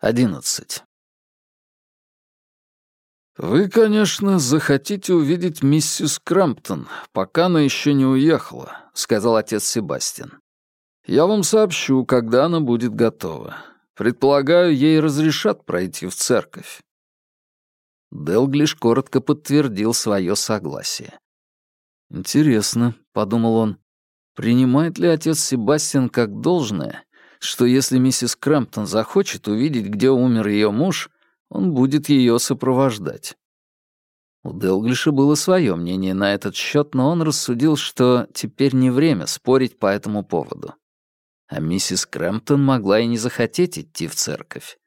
11. «Вы, конечно, захотите увидеть миссис Крамптон, пока она еще не уехала», — сказал отец Себастьян. «Я вам сообщу, когда она будет готова. Предполагаю, ей разрешат пройти в церковь». Делглиш коротко подтвердил свое согласие. «Интересно», — подумал он, — «принимает ли отец Себастьян как должное что если миссис Крэмптон захочет увидеть, где умер ее муж, он будет ее сопровождать. У Делглиша было свое мнение на этот счет, но он рассудил, что теперь не время спорить по этому поводу. А миссис Крэмптон могла и не захотеть идти в церковь,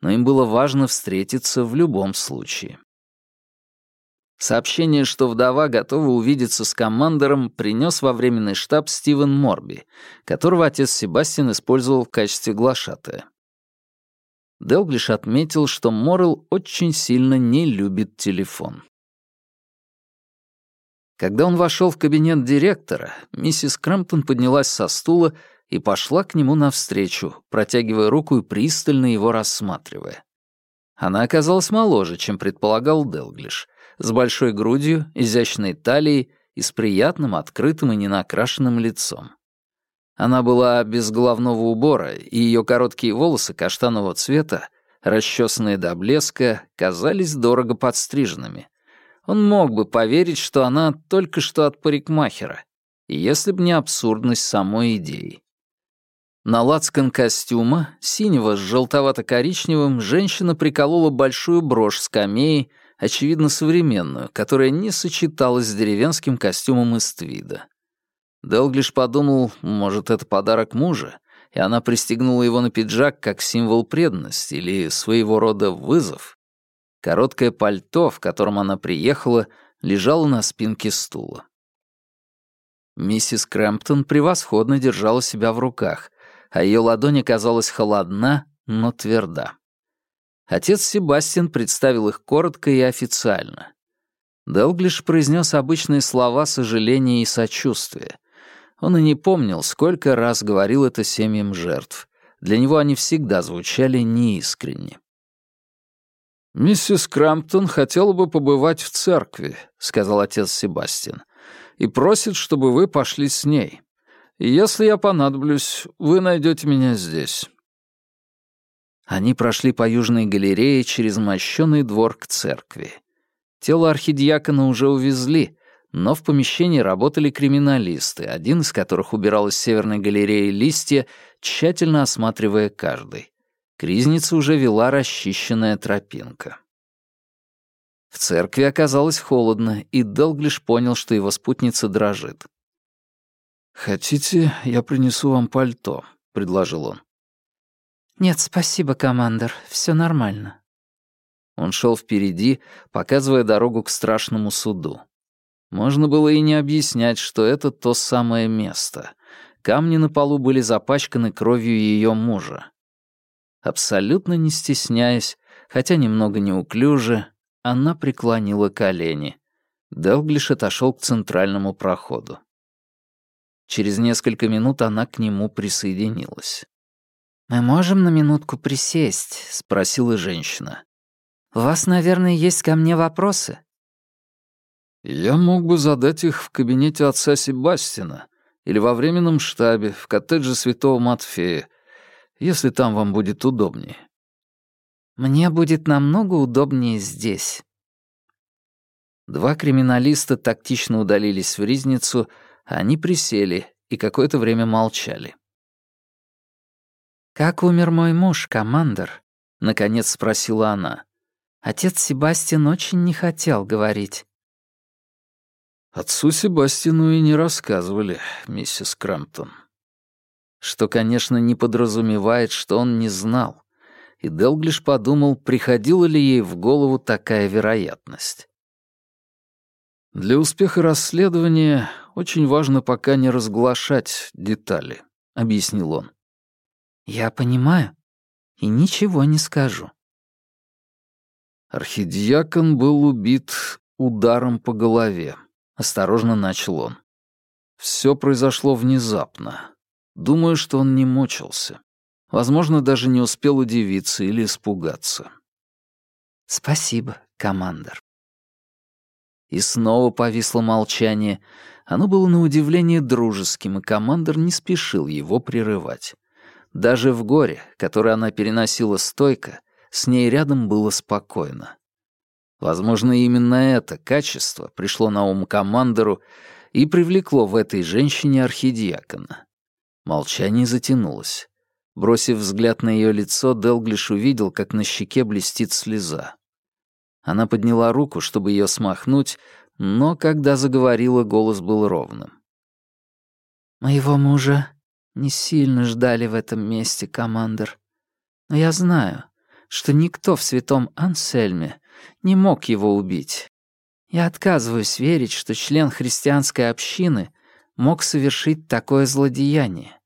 но им было важно встретиться в любом случае. Сообщение, что вдова готова увидеться с командором, принес во временный штаб Стивен Морби, которого отец Себастьян использовал в качестве глашатая. Делглиш отметил, что Моррелл очень сильно не любит телефон. Когда он вошел в кабинет директора, миссис Крэмптон поднялась со стула и пошла к нему навстречу, протягивая руку и пристально его рассматривая. Она оказалась моложе, чем предполагал Делглиш, с большой грудью, изящной талией и с приятным, открытым и ненакрашенным лицом. Она была без головного убора, и ее короткие волосы каштанового цвета, расчесанные до блеска, казались дорого подстриженными. Он мог бы поверить, что она только что от парикмахера, если бы не абсурдность самой идеи. На лацкан костюма, синего с желтовато-коричневым, женщина приколола большую брошь с камеей, очевидно современную, которая не сочеталась с деревенским костюмом из твида. Делглиш подумал, может, это подарок мужа, и она пристегнула его на пиджак как символ преданности или своего рода вызов. Короткое пальто, в котором она приехала, лежало на спинке стула. Миссис Крэмптон превосходно держала себя в руках, а ее ладонь оказалась холодна, но тверда. Отец Себастьян представил их коротко и официально. Делглиш произнес обычные слова сожаления и сочувствия. Он и не помнил, сколько раз говорил это семьям жертв. Для него они всегда звучали неискренне. «Миссис Крамптон хотела бы побывать в церкви», — сказал отец Себастьян, «и просит, чтобы вы пошли с ней. Если я понадоблюсь, вы найдете меня здесь. Они прошли по южной галерее через мощенный двор к церкви. Тело архидиакона уже увезли, но в помещении работали криминалисты, один из которых убирал из северной галереи листья, тщательно осматривая каждый. К ризнице уже вела расчищенная тропинка. В церкви оказалось холодно, и Делглиш понял, что его спутница дрожит. «Хотите, я принесу вам пальто?» — предложил он. «Нет, спасибо, командор, все нормально». Он шел впереди, показывая дорогу к страшному суду. Можно было и не объяснять, что это то самое место. Камни на полу были запачканы кровью ее мужа. Абсолютно не стесняясь, хотя немного неуклюже, она преклонила колени. Делглиш отошел к центральному проходу. Через несколько минут она к нему присоединилась. «Мы можем на минутку присесть?» — спросила женщина. «У вас, наверное, есть ко мне вопросы?» «Я мог бы задать их в кабинете отца Себастина или во временном штабе в коттедже Святого Матфея, если там вам будет удобнее». «Мне будет намного удобнее здесь». Два криминалиста тактично удалились в ризницу, они присели и какое-то время молчали. «Как умер мой муж, командор?» — наконец спросила она. Отец Себастьян очень не хотел говорить. Отцу Себастину и не рассказывали, миссис Крамптон. Что, конечно, не подразумевает, что он не знал. И Делглиш подумал, приходила ли ей в голову такая вероятность. Для успеха расследования очень важно пока не разглашать детали, объяснил он. Я понимаю и ничего не скажу. Архидиакон был убит ударом по голове. Осторожно начал он. Все произошло внезапно. Думаю, что он не мучился. Возможно, даже не успел удивиться или испугаться. «Спасибо, командор». И снова повисло молчание. Оно было на удивление дружеским, и командор не спешил его прерывать. Даже в горе, которое она переносила стойко, с ней рядом было спокойно. Возможно, именно это качество пришло на ум командору и привлекло в этой женщине архидиакона. Молчание затянулось. Бросив взгляд на ее лицо, Делглиш увидел, как на щеке блестит слеза. Она подняла руку, чтобы ее смахнуть, но когда заговорила, голос был ровным. «Моего мужа не сильно ждали в этом месте, командор. Но я знаю, что никто в святом Ансельме не мог его убить. Я отказываюсь верить, что член христианской общины мог совершить такое злодеяние.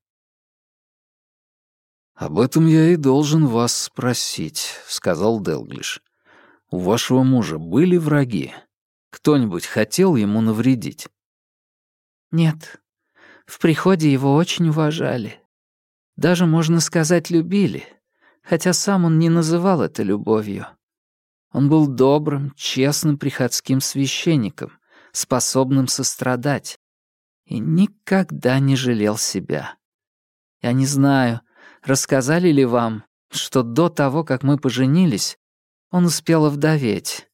«Об этом я и должен вас спросить», — сказал Делглиш. «У вашего мужа были враги? Кто-нибудь хотел ему навредить?» «Нет. В приходе его очень уважали. Даже, можно сказать, любили, хотя сам он не называл это любовью. Он был добрым, честным приходским священником, способным сострадать, и никогда не жалел себя. Я не знаю, рассказали ли вам, что до того, как мы поженились, он успел овдоветь.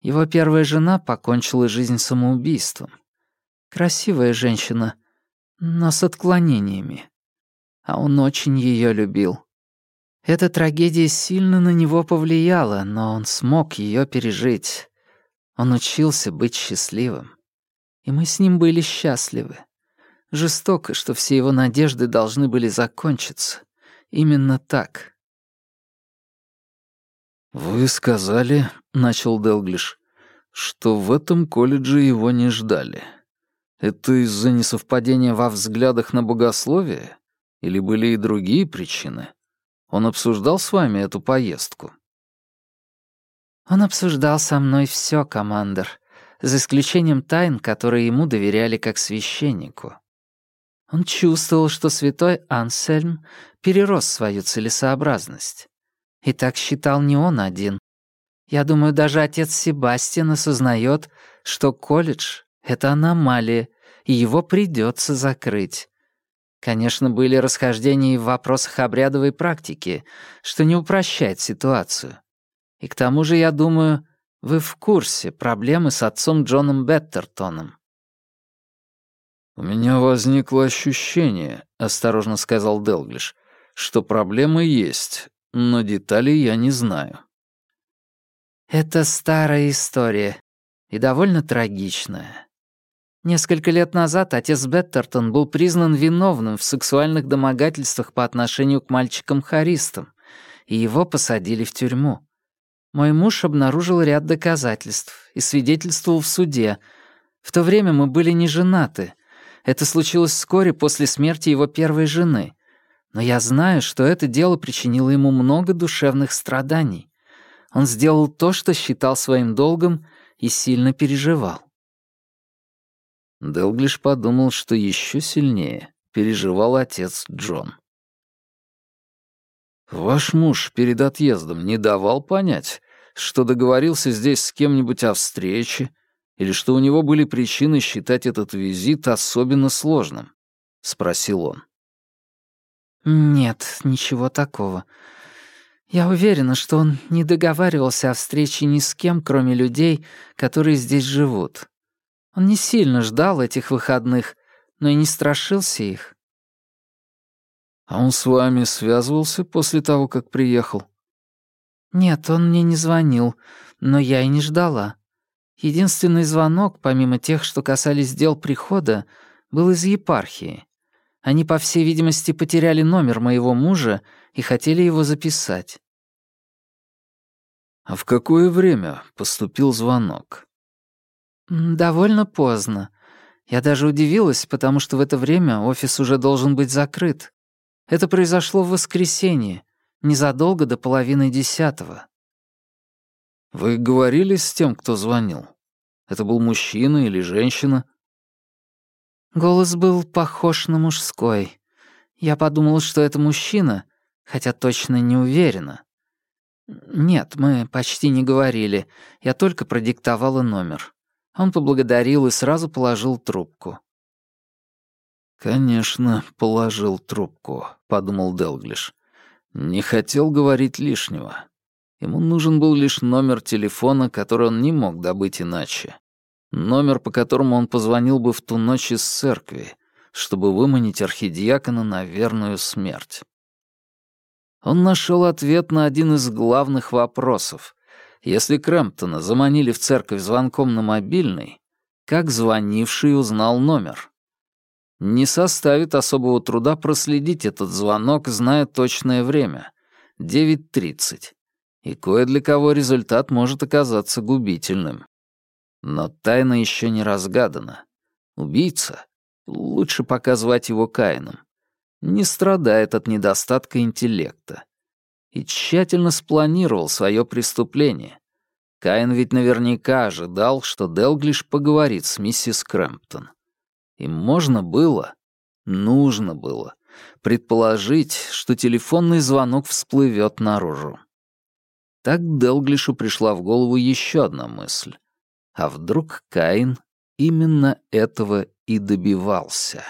Его первая жена покончила жизнь самоубийством. Красивая женщина, но с отклонениями. А он очень ее любил. Эта трагедия сильно на него повлияла, но он смог ее пережить. Он учился быть счастливым. И мы с ним были счастливы. Жестоко, что все его надежды должны были закончиться. Именно так. «Вы сказали, — начал Делглиш, — что в этом колледже его не ждали. Это из-за несовпадения во взглядах на богословие? Или были и другие причины? Он обсуждал с вами эту поездку?» «Он обсуждал со мной все, командор, за исключением тайн, которые ему доверяли как священнику. Он чувствовал, что святой Ансельм перерос свою целесообразность. И так считал не он один. Я думаю, даже отец Себастьян осознает, что колледж — это аномалия, и его придется закрыть. Конечно, были расхождения и в вопросах обрядовой практики, что не упрощает ситуацию. И к тому же, я думаю, вы в курсе проблемы с отцом Джоном Беттертоном. «У меня возникло ощущение», — осторожно сказал Делглиш, «что проблемы есть, но деталей я не знаю». «Это старая история и довольно трагичная. Несколько лет назад отец Беттертон был признан виновным в сексуальных домогательствах по отношению к мальчикам-харистам, и его посадили в тюрьму. Мой муж обнаружил ряд доказательств и свидетельствовал в суде. В то время мы были не женаты, это случилось вскоре после смерти его первой жены. Но я знаю, что это дело причинило ему много душевных страданий. Он сделал то, что считал своим долгом, и сильно переживал. Делглиш подумал, что еще сильнее переживал отец Джон. «Ваш муж перед отъездом не давал понять, что договорился здесь с кем-нибудь о встрече или что у него были причины считать этот визит особенно сложным?» — спросил он. «Нет, ничего такого. Я уверена, что он не договаривался о встрече ни с кем, кроме людей, которые здесь живут. Он не сильно ждал этих выходных, но и не страшился их». «А он с вами связывался после того, как приехал?» «Нет, он мне не звонил, но я и не ждала. Единственный звонок, помимо тех, что касались дел прихода, был из епархии. Они, по всей видимости, потеряли номер моего мужа и хотели его записать. А в какое время поступил звонок? Довольно поздно. Я даже удивилась, потому что в это время офис уже должен быть закрыт. Это произошло в воскресенье, незадолго до половины десятого. Вы говорили с тем, кто звонил? Это был мужчина или женщина? Голос был похож на мужской. Я подумал, что это мужчина, хотя точно не уверена. Нет, мы почти не говорили. Я только продиктовала номер. Он поблагодарил и сразу положил трубку. «Конечно, положил трубку», — подумал Делглиш. «Не хотел говорить лишнего. Ему нужен был лишь номер телефона, который он не мог добыть иначе. Номер, по которому он позвонил бы в ту ночь из церкви, чтобы выманить архидиакона на верную смерть. Он нашел ответ на один из главных вопросов. Если Крэмптона заманили в церковь звонком на мобильный, как звонивший узнал номер? Не составит особого труда проследить этот звонок, зная точное время — 9.30. И кое для кого результат может оказаться губительным. Но тайна еще не разгадана. Убийца, лучше пока звать его Каином, не страдает от недостатка интеллекта. И тщательно спланировал свое преступление. Каин ведь наверняка ожидал, что Делглиш поговорит с миссис Крэмптон. И можно было, нужно было, предположить, что телефонный звонок всплывет наружу. Так Делглишу пришла в голову еще одна мысль. А вдруг Каин именно этого и добивался?